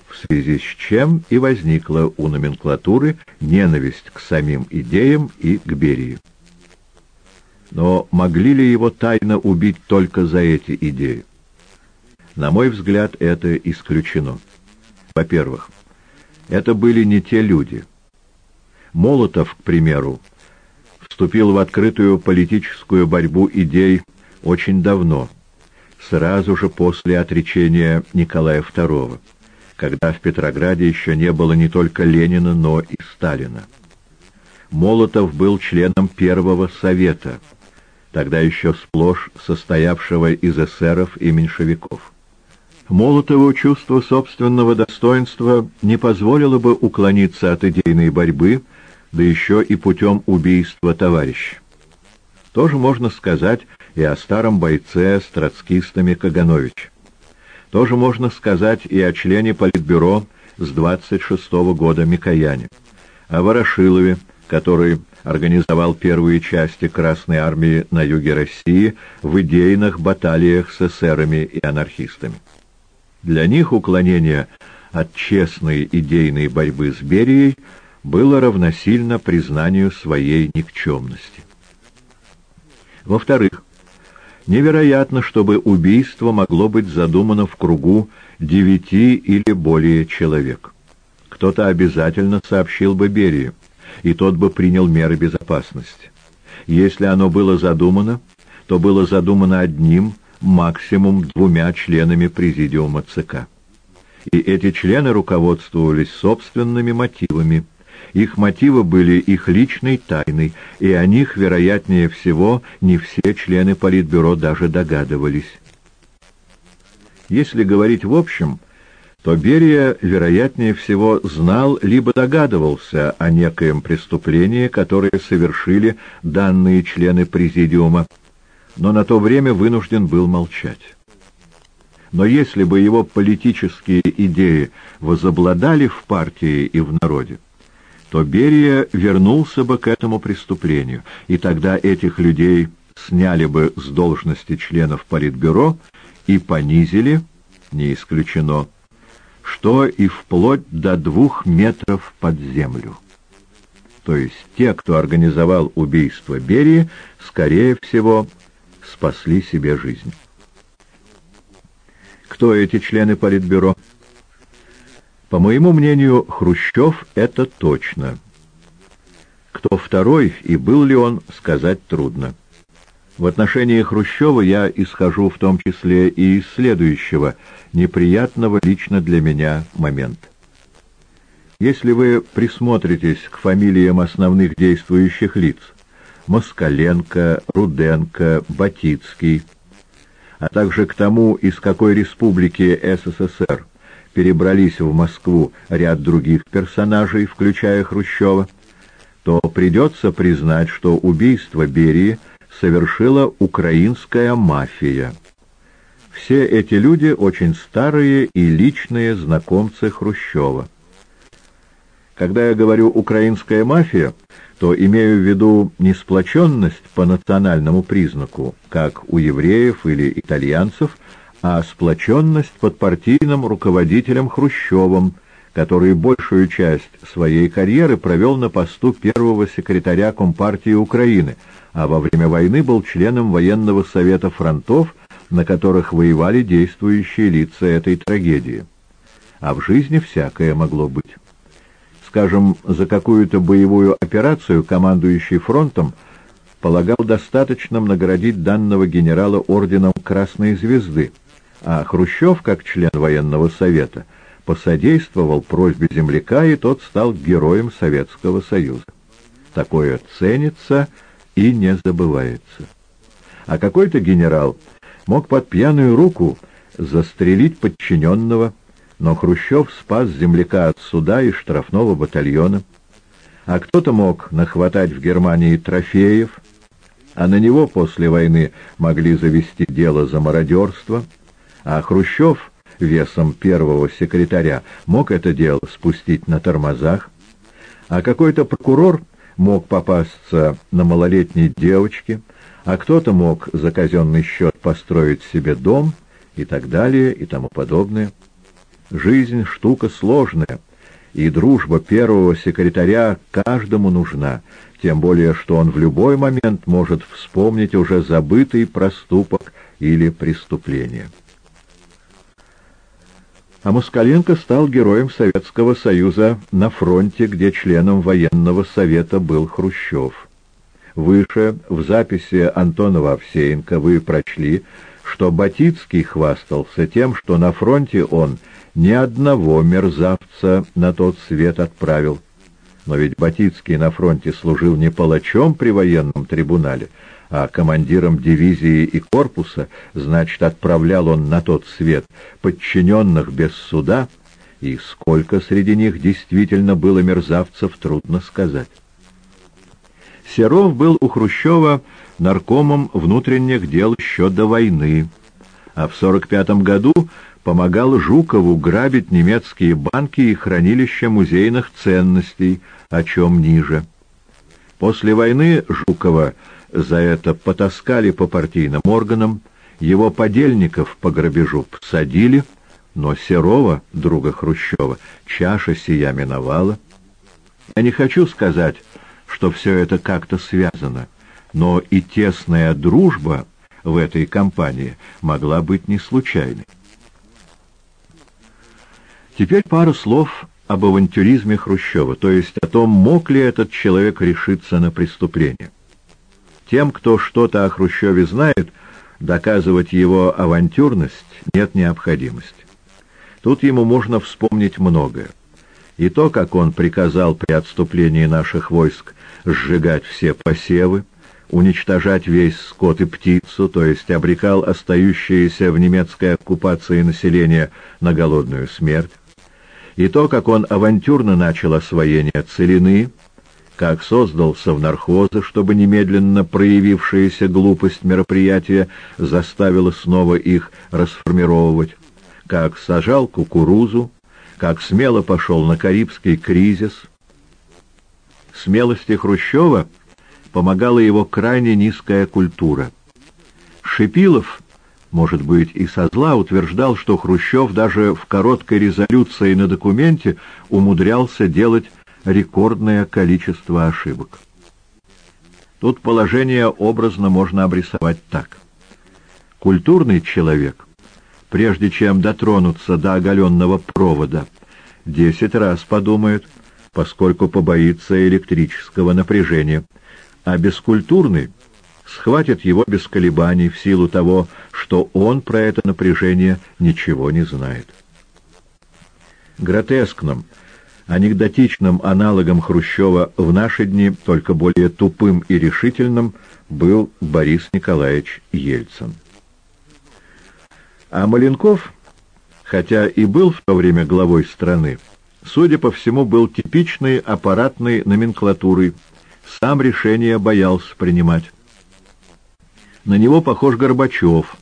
в связи с чем и возникла у номенклатуры ненависть к самим идеям и к Берии. Но могли ли его тайно убить только за эти идеи? На мой взгляд, это исключено. Во-первых, это были не те люди. Молотов, к примеру, вступил в открытую политическую борьбу идей очень давно, сразу же после отречения Николая II, когда в Петрограде еще не было не только Ленина, но и Сталина. Молотов был членом Первого Совета, тогда еще сплошь состоявшего из эсеров и меньшевиков. Молотову чувство собственного достоинства не позволило бы уклониться от идейной борьбы, да еще и путем убийства товарища. Тоже можно сказать и о старом бойце с троцкистами Каганович. Тоже можно сказать и о члене Политбюро с 26 -го года Микояне, о Ворошилове, который организовал первые части Красной Армии на юге России в идейных баталиях с эсерами и анархистами. Для них уклонение от честной идейной борьбы с Берией было равносильно признанию своей никчемности. Во-вторых, невероятно, чтобы убийство могло быть задумано в кругу девяти или более человек. Кто-то обязательно сообщил бы Берию, и тот бы принял меры безопасности. Если оно было задумано, то было задумано одним – максимум двумя членами президиума ЦК. И эти члены руководствовались собственными мотивами. Их мотивы были их личной тайной, и о них, вероятнее всего, не все члены Политбюро даже догадывались. Если говорить в общем, то Берия, вероятнее всего, знал либо догадывался о некоем преступлении, которое совершили данные члены Президиума, но на то время вынужден был молчать. Но если бы его политические идеи возобладали в партии и в народе, то Берия вернулся бы к этому преступлению, и тогда этих людей сняли бы с должности членов Политбюро и понизили, не исключено, что и вплоть до двух метров под землю. То есть те, кто организовал убийство Берии, скорее всего, спасли себе жизнь. Кто эти члены Политбюро? По моему мнению, Хрущев — это точно. Кто второй и был ли он, сказать трудно. В отношении Хрущева я исхожу в том числе и из следующего, неприятного лично для меня момента. Если вы присмотритесь к фамилиям основных действующих лиц, Москаленко, Руденко, Батицкий, а также к тому, из какой республики СССР перебрались в Москву ряд других персонажей, включая Хрущева, то придется признать, что убийство Берии совершила украинская мафия. Все эти люди очень старые и личные знакомцы Хрущева. Когда я говорю «украинская мафия», то имею в виду не сплоченность по национальному признаку, как у евреев или итальянцев, а сплоченность под партийным руководителем Хрущевым, который большую часть своей карьеры провел на посту первого секретаря Компартии Украины, а во время войны был членом военного совета фронтов, на которых воевали действующие лица этой трагедии. А в жизни всякое могло быть. Скажем, за какую-то боевую операцию командующий фронтом полагал достаточно наградить данного генерала орденом Красной Звезды, а Хрущев, как член военного совета, посодействовал просьбе земляка, и тот стал героем Советского Союза. Такое ценится и не забывается. А какой-то генерал мог под пьяную руку застрелить подчиненного, но Хрущев спас земляка от суда и штрафного батальона, а кто-то мог нахватать в Германии трофеев, а на него после войны могли завести дело за мародерство, а Хрущев весом первого секретаря мог это дело спустить на тормозах, А какой-то прокурор мог попасться на малолетней девочке, а кто-то мог за казенный счет построить себе дом и так далее и тому подобное. Жизнь — штука сложная, и дружба первого секретаря каждому нужна, тем более что он в любой момент может вспомнить уже забытый проступок или преступление. А Москаленко стал героем Советского Союза на фронте, где членом военного совета был Хрущев. Выше, в записи Антонова Овсеенко, вы прочли, что Батицкий хвастался тем, что на фронте он ни одного мерзавца на тот свет отправил. Но ведь Батицкий на фронте служил не палачом при военном трибунале, а командиром дивизии и корпуса, значит, отправлял он на тот свет подчиненных без суда, и сколько среди них действительно было мерзавцев, трудно сказать. Серов был у Хрущева наркомом внутренних дел еще до войны, а в 45 году помогал Жукову грабить немецкие банки и хранилища музейных ценностей, о чем ниже. После войны Жукова за это потаскали по партийным органам, его подельников по грабежу посадили, но Серова, друга Хрущева, чаша сия миновала. Я не хочу сказать, что все это как-то связано, но и тесная дружба в этой компании могла быть не случайной. Теперь пару слов об авантюризме Хрущева, то есть о том, мог ли этот человек решиться на преступление. Тем, кто что-то о Хрущеве знает, доказывать его авантюрность нет необходимости. Тут ему можно вспомнить многое. И то, как он приказал при отступлении наших войск сжигать все посевы, уничтожать весь скот и птицу, то есть обрекал остающееся в немецкой оккупации население на голодную смерть, и то, как он авантюрно начал освоение целины, как создал совнархозы, чтобы немедленно проявившаяся глупость мероприятия заставила снова их расформировывать, как сажал кукурузу, как смело пошел на Карибский кризис. Смелости Хрущева помогала его крайне низкая культура. Шипилов, может быть, и со зла утверждал, что Хрущев даже в короткой резолюции на документе умудрялся делать рекордное количество ошибок. Тут положение образно можно обрисовать так. Культурный человек, прежде чем дотронуться до оголенного провода, десять раз подумает, поскольку побоится электрического напряжения, а бескультурный схватит его без колебаний в силу того, что он про это напряжение ничего не знает. Гротескным – Анекдотичным аналогом Хрущева в наши дни, только более тупым и решительным, был Борис Николаевич Ельцин. А Маленков, хотя и был в то время главой страны, судя по всему, был типичной аппаратной номенклатурой, сам решение боялся принимать. На него похож Горбачев,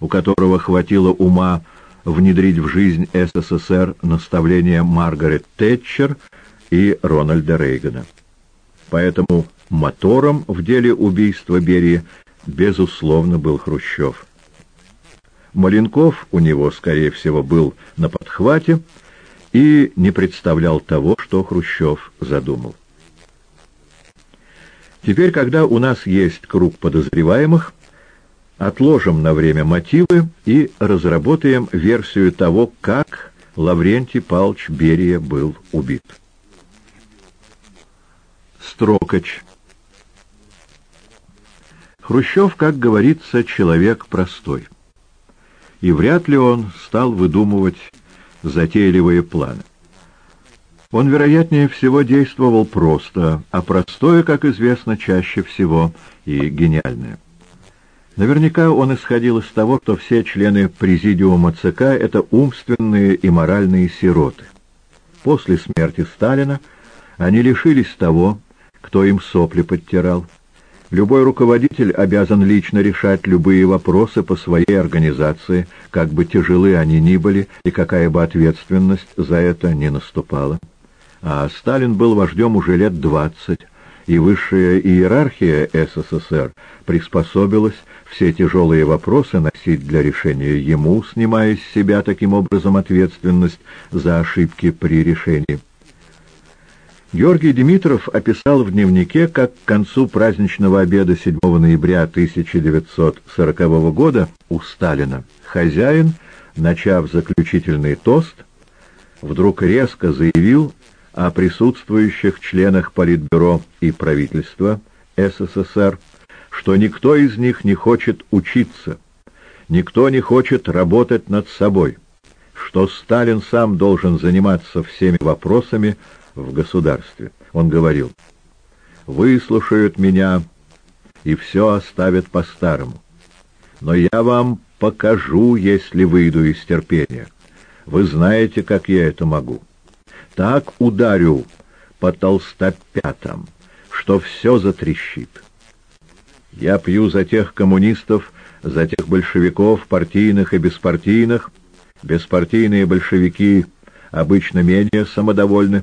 у которого хватило ума внедрить в жизнь СССР наставления Маргарет Тэтчер и Рональда Рейгана. Поэтому мотором в деле убийства Берии, безусловно, был Хрущев. Маленков у него, скорее всего, был на подхвате и не представлял того, что Хрущев задумал. Теперь, когда у нас есть круг подозреваемых, Отложим на время мотивы и разработаем версию того, как Лаврентий Павлович Берия был убит. Строкач Хрущев, как говорится, человек простой. И вряд ли он стал выдумывать затейливые планы. Он, вероятнее всего, действовал просто, а простое, как известно, чаще всего и гениальное. Наверняка он исходил из того, что все члены президиума ЦК — это умственные и моральные сироты. После смерти Сталина они лишились того, кто им сопли подтирал. Любой руководитель обязан лично решать любые вопросы по своей организации, как бы тяжелы они ни были и какая бы ответственность за это ни наступала. а Сталин был вождем уже лет двадцать, и высшая иерархия СССР приспособилась все тяжелые вопросы носить для решения ему, снимая с себя таким образом ответственность за ошибки при решении. Георгий Димитров описал в дневнике, как к концу праздничного обеда 7 ноября 1940 года у Сталина хозяин, начав заключительный тост, вдруг резко заявил о присутствующих членах Политбюро и правительства СССР, что никто из них не хочет учиться, никто не хочет работать над собой, что Сталин сам должен заниматься всеми вопросами в государстве. Он говорил, «Выслушают меня и все оставят по-старому. Но я вам покажу, если выйду из терпения. Вы знаете, как я это могу» так ударю по толстопятам, что все затрещит. Я пью за тех коммунистов, за тех большевиков, партийных и беспартийных. Беспартийные большевики обычно менее самодовольны,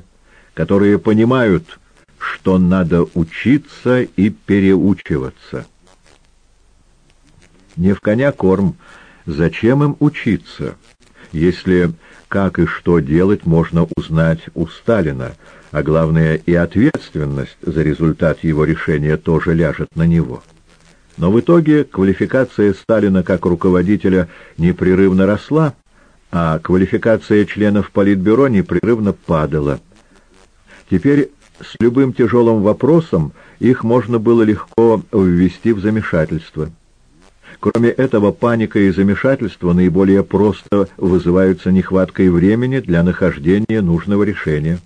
которые понимают, что надо учиться и переучиваться. Не в коня корм. Зачем им учиться, если как и что делать, можно узнать у Сталина, а главное и ответственность за результат его решения тоже ляжет на него. Но в итоге квалификация Сталина как руководителя непрерывно росла, а квалификация членов Политбюро непрерывно падала. Теперь с любым тяжелым вопросом их можно было легко ввести в замешательство. Кроме этого, паника и замешательство наиболее просто вызываются нехваткой времени для нахождения нужного решения.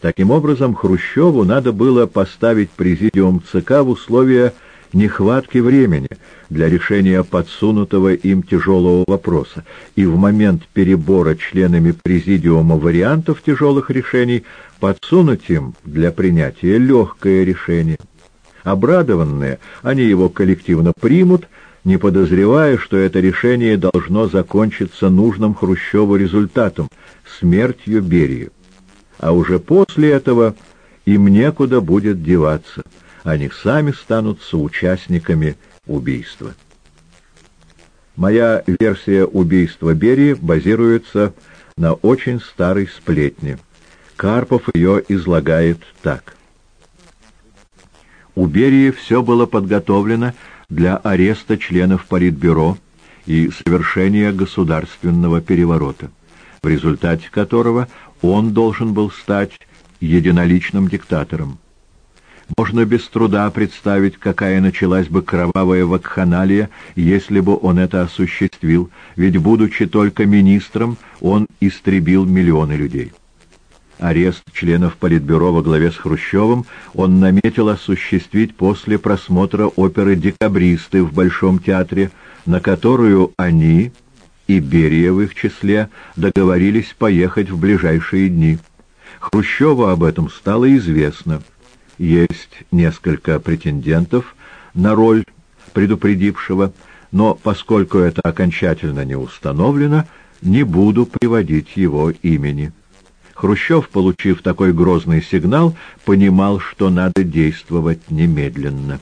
Таким образом, Хрущеву надо было поставить президиум ЦК в условия нехватки времени для решения подсунутого им тяжелого вопроса, и в момент перебора членами президиума вариантов тяжелых решений подсунуть им для принятия легкое решение. Обрадованные, они его коллективно примут, не подозревая, что это решение должно закончиться нужным Хрущеву результатом — смертью Берии. А уже после этого им некуда будет деваться, они сами станут соучастниками убийства. Моя версия убийства Берии базируется на очень старой сплетне. Карпов ее излагает так. У Берии все было подготовлено для ареста членов Политбюро и совершения государственного переворота, в результате которого он должен был стать единоличным диктатором. Можно без труда представить, какая началась бы кровавая вакханалия, если бы он это осуществил, ведь, будучи только министром, он истребил миллионы людей. Арест членов Политбюро во главе с Хрущевым он наметил осуществить после просмотра оперы «Декабристы» в Большом театре, на которую они, и Берия в их числе, договорились поехать в ближайшие дни. Хрущеву об этом стало известно. Есть несколько претендентов на роль предупредившего, но поскольку это окончательно не установлено, не буду приводить его имени. Хрущев, получив такой грозный сигнал, понимал, что надо действовать немедленно.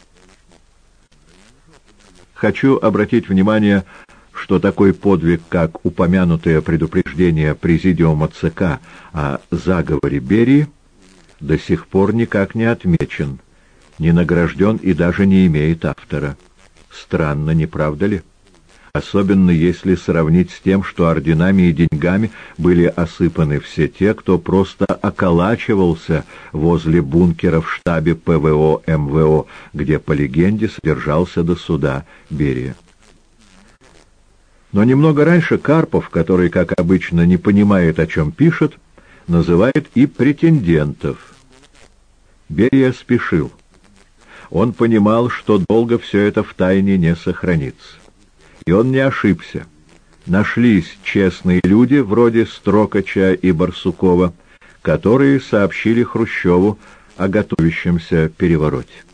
Хочу обратить внимание, что такой подвиг, как упомянутое предупреждение Президиума ЦК о заговоре Берии, до сих пор никак не отмечен, не награжден и даже не имеет автора. Странно, не правда ли? особенно если сравнить с тем, что орденами и деньгами были осыпаны все те, кто просто околачивался возле бункера в штабе ПВО МВО, где, по легенде, содержался до суда Берия. Но немного раньше Карпов, который, как обычно, не понимает, о чем пишет, называет и претендентов. Берия спешил. Он понимал, что долго все это в тайне не сохранится. И он не ошибся. Нашлись честные люди, вроде Строкача и Барсукова, которые сообщили Хрущеву о готовящемся перевороте.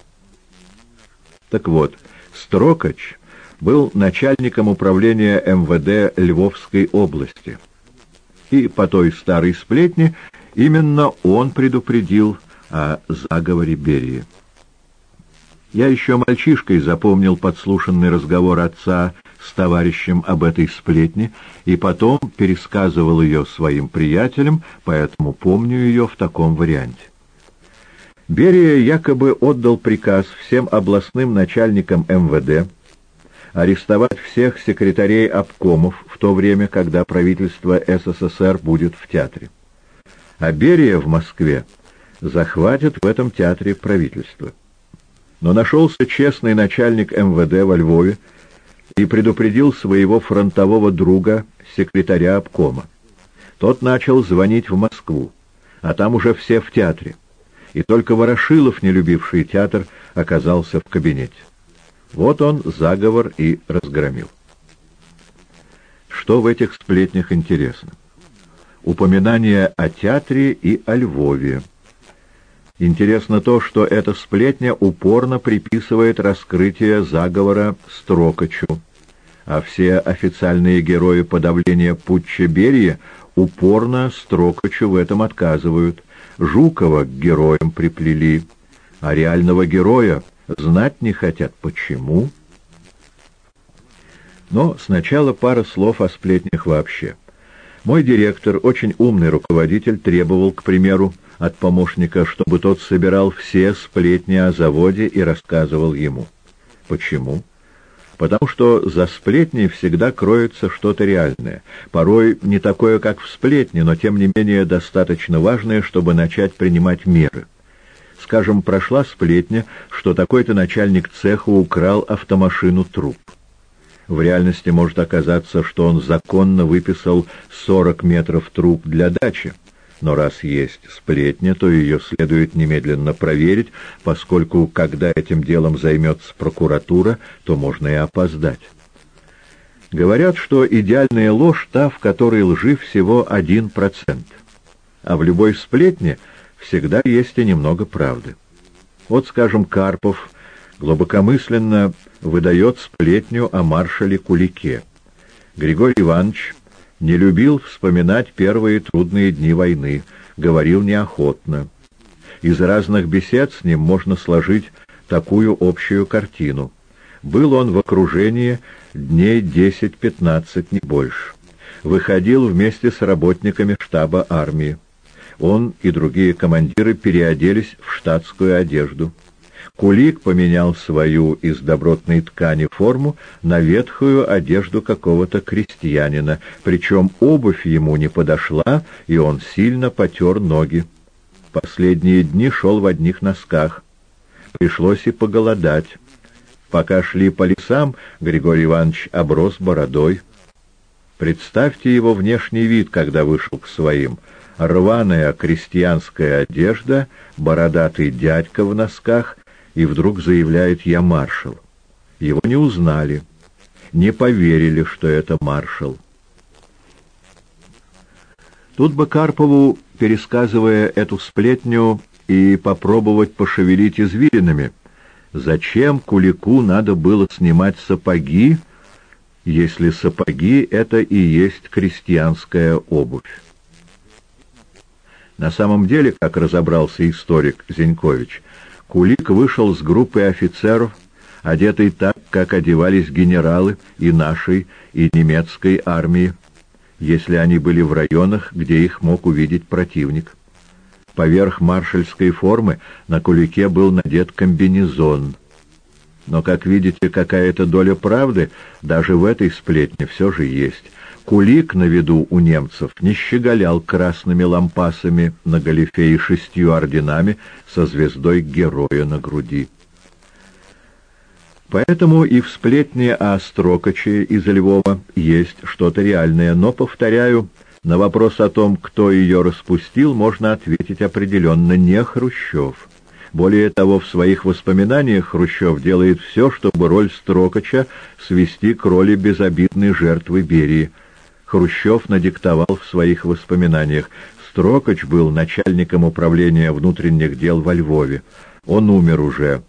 Так вот, Строкач был начальником управления МВД Львовской области. И по той старой сплетне Именно он предупредил о заговоре Берии. Я еще мальчишкой запомнил подслушанный разговор отца с товарищем об этой сплетне и потом пересказывал ее своим приятелям, поэтому помню ее в таком варианте. Берия якобы отдал приказ всем областным начальникам МВД арестовать всех секретарей обкомов в то время, когда правительство СССР будет в театре. А Берия в Москве захватит в этом театре правительство. Но нашелся честный начальник МВД во Львове и предупредил своего фронтового друга, секретаря обкома. Тот начал звонить в Москву, а там уже все в театре. И только Ворошилов, не любивший театр, оказался в кабинете. Вот он заговор и разгромил. Что в этих сплетнях интересно? Упоминание о театре и о Львове. Интересно то, что эта сплетня упорно приписывает раскрытие заговора Строкачу, а все официальные герои подавления путча Берия упорно Строкачу в этом отказывают. Жукова к героям приплели, а реального героя знать не хотят. Почему? Но сначала пара слов о сплетнях вообще. Мой директор, очень умный руководитель, требовал, к примеру, от помощника, чтобы тот собирал все сплетни о заводе и рассказывал ему. Почему? Потому что за сплетней всегда кроется что-то реальное. Порой не такое, как в сплетне, но тем не менее достаточно важное, чтобы начать принимать меры. Скажем, прошла сплетня, что такой-то начальник цеха украл автомашину труп. В реальности может оказаться, что он законно выписал 40 метров труб для дачи. Но раз есть сплетня, то ее следует немедленно проверить, поскольку, когда этим делом займется прокуратура, то можно и опоздать. Говорят, что идеальная ложь та, в которой лжи всего один процент. А в любой сплетне всегда есть и немного правды. Вот, скажем, Карпов глубокомысленно выдает сплетню о маршале Кулике. Григорий Иванович не любил вспоминать первые трудные дни войны, говорил неохотно. Из разных бесед с ним можно сложить такую общую картину. Был он в окружении дней 10-15, не больше. Выходил вместе с работниками штаба армии. Он и другие командиры переоделись в штатскую одежду. Кулик поменял свою из добротной ткани форму на ветхую одежду какого-то крестьянина, причем обувь ему не подошла, и он сильно потер ноги. Последние дни шел в одних носках. Пришлось и поголодать. Пока шли по лесам, Григорий Иванович оброс бородой. Представьте его внешний вид, когда вышел к своим. Рваная крестьянская одежда, бородатый дядька в носках и вдруг заявляет «я маршал». Его не узнали, не поверили, что это маршал. Тут бы Карпову, пересказывая эту сплетню, и попробовать пошевелить извилинами. Зачем Кулику надо было снимать сапоги, если сапоги — это и есть крестьянская обувь? На самом деле, как разобрался историк Зинькович, Кулик вышел с группой офицеров, одетый так, как одевались генералы и нашей, и немецкой армии, если они были в районах, где их мог увидеть противник. Поверх маршальской формы на Кулике был надет комбинезон. Но, как видите, какая-то доля правды даже в этой сплетне все же есть. Кулик на виду у немцев не щеголял красными лампасами на галифе и шестью орденами со звездой героя на груди. Поэтому и в сплетне о Строкаче из Львова есть что-то реальное, но, повторяю, на вопрос о том, кто ее распустил, можно ответить определенно не Хрущев. Более того, в своих воспоминаниях Хрущев делает все, чтобы роль Строкача свести к роли безобидной жертвы Берии – Хрущев надиктовал в своих воспоминаниях. Строкач был начальником управления внутренних дел во Львове. Он умер уже.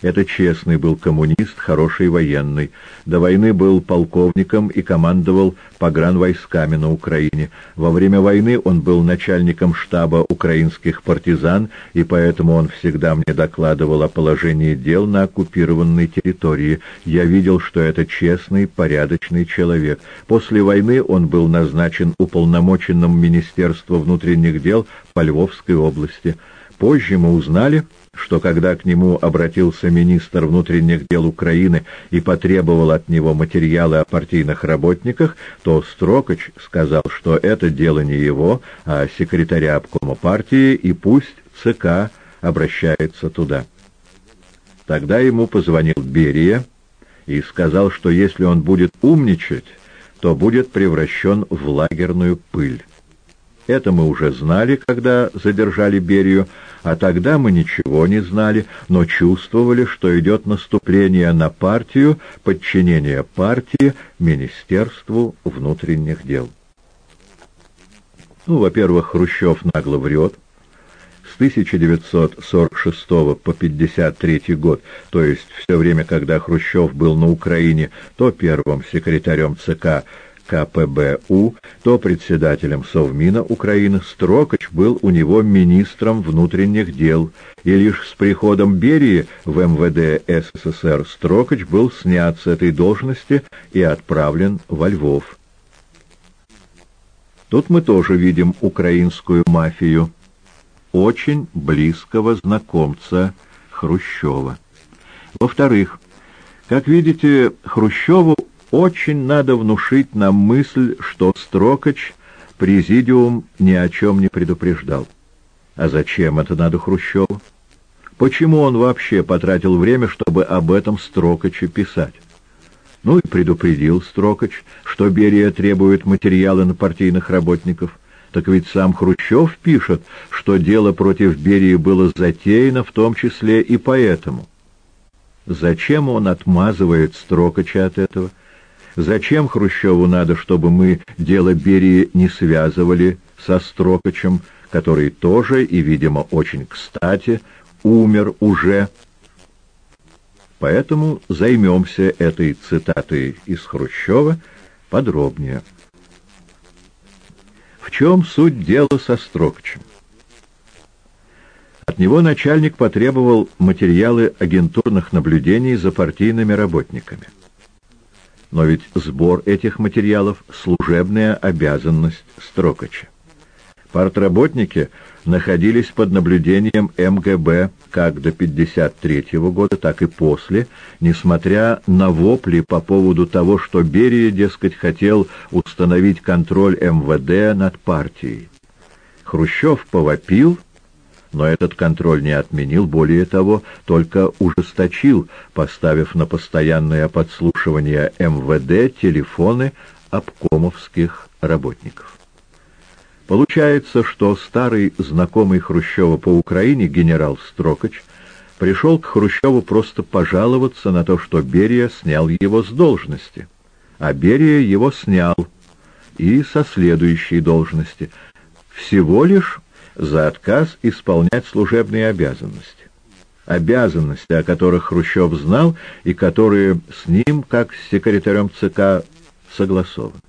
Это честный был коммунист, хороший военный. До войны был полковником и командовал погранвойсками на Украине. Во время войны он был начальником штаба украинских партизан, и поэтому он всегда мне докладывал о положении дел на оккупированной территории. Я видел, что это честный, порядочный человек. После войны он был назначен уполномоченным Министерства внутренних дел по Львовской области. Позже мы узнали что когда к нему обратился министр внутренних дел Украины и потребовал от него материалы о партийных работниках, то Строкоч сказал, что это дело не его, а секретаря обкома партии, и пусть ЦК обращается туда. Тогда ему позвонил Берия и сказал, что если он будет умничать, то будет превращен в лагерную пыль. Это мы уже знали, когда задержали Берию, а тогда мы ничего не знали, но чувствовали, что идет наступление на партию, подчинение партии Министерству внутренних дел. Ну, во-первых, Хрущев нагло врет. С 1946 по 1953 год, то есть все время, когда Хрущев был на Украине, то первым секретарем ЦК КПБУ, то председателем Совмина Украины, Строкач был у него министром внутренних дел, и лишь с приходом Берии в МВД СССР Строкач был снят с этой должности и отправлен во Львов. Тут мы тоже видим украинскую мафию, очень близкого знакомца Хрущева. Во-вторых, как видите, Хрущеву очень надо внушить нам мысль, что Строкач президиум ни о чем не предупреждал. А зачем это надо Хрущеву? Почему он вообще потратил время, чтобы об этом Строкаче писать? Ну и предупредил Строкач, что Берия требует материалы на партийных работников. Так ведь сам Хрущев пишет, что дело против Берии было затеяно, в том числе и поэтому. Зачем он отмазывает Строкача от этого? Зачем Хрущеву надо, чтобы мы дело Берии не связывали со Строкачем, который тоже, и, видимо, очень кстати, умер уже? Поэтому займемся этой цитатой из Хрущева подробнее. В чем суть дела со Строкачем? От него начальник потребовал материалы агентурных наблюдений за партийными работниками. Но ведь сбор этих материалов — служебная обязанность Строкача. Партработники находились под наблюдением МГБ как до 1953 года, так и после, несмотря на вопли по поводу того, что Берия, дескать, хотел установить контроль МВД над партией. Хрущев повопил, но этот контроль не отменил, более того, только ужесточил, поставив на постоянное подслушивание МВД телефоны обкомовских работников. Получается, что старый знакомый Хрущева по Украине генерал Строкач пришел к Хрущеву просто пожаловаться на то, что Берия снял его с должности, а Берия его снял и со следующей должности, всего лишь за отказ исполнять служебные обязанности. Обязанности, о которых Хрущев знал и которые с ним, как с секретарем ЦК, согласованы.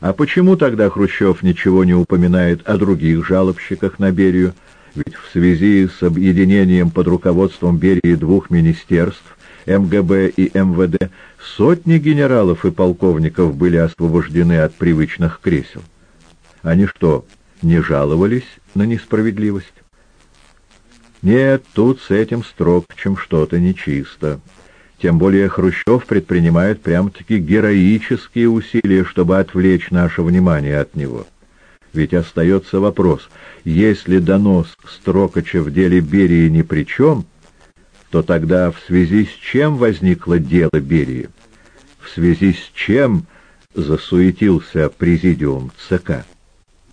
А почему тогда Хрущев ничего не упоминает о других жалобщиках на Берию? Ведь в связи с объединением под руководством Берии двух министерств, МГБ и МВД, сотни генералов и полковников были освобождены от привычных кресел. Они что, не жаловались на несправедливость? Нет, тут с этим Строкчем что-то нечисто. Тем более Хрущев предпринимает прям-таки героические усилия, чтобы отвлечь наше внимание от него. Ведь остается вопрос, если донос Строкача в деле Берии ни при чем, то тогда в связи с чем возникло дело Берии? В связи с чем засуетился президиум ЦК?